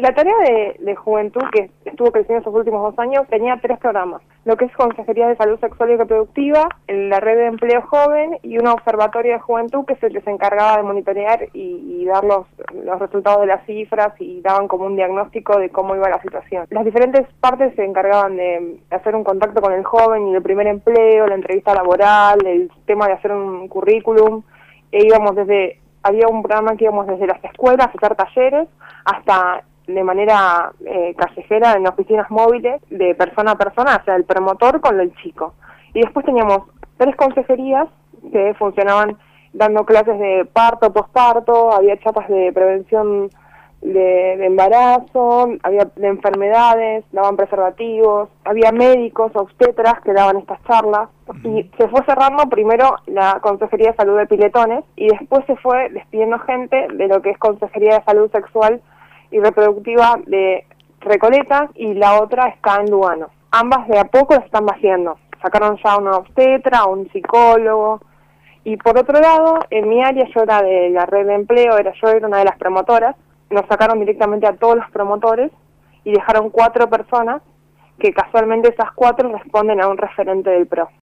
La tarea de, juventud que estuvo creciendo estos últimos dos años tenía tres programas, lo que es Consejería de Salud Sexual y Reproductiva, la Red de Empleo Joven y un observatorio de juventud que se les encargaba de monitorear y, dar los, los resultados de las cifras y daban como un diagnóstico de cómo iba la situación. Las diferentes partes se encargaban de hacer un contacto con el joven y el primer empleo, la entrevista laboral, el tema de hacer un currículum, e íbamos desde había un programa que íbamos desde las escuelas a hacer talleres hasta de manera eh, callejera en oficinas móviles de persona a persona, o sea, el promotor con el chico. Y después teníamos tres consejerías que funcionaban dando clases de parto, posparto, había chapas de prevención de, embarazo, había de enfermedades, daban preservativos, había médicos, obstetras que daban estas charlas y se fue cerrando primero la Consejería de Salud de Piletones y después se fue despidiendo gente de lo que es Consejería de Salud Sexual y Reproductiva de Recoleta y la otra está en Lugano. Ambas de a poco están vaciando. Sacaron ya una obstetra, un psicólogo, y por otro lado, en mi área yo era de la red de empleo, era yo era una de las promotoras, nos sacaron directamente a todos los promotores y dejaron cuatro personas que casualmente esas cuatro responden a un referente del PRO.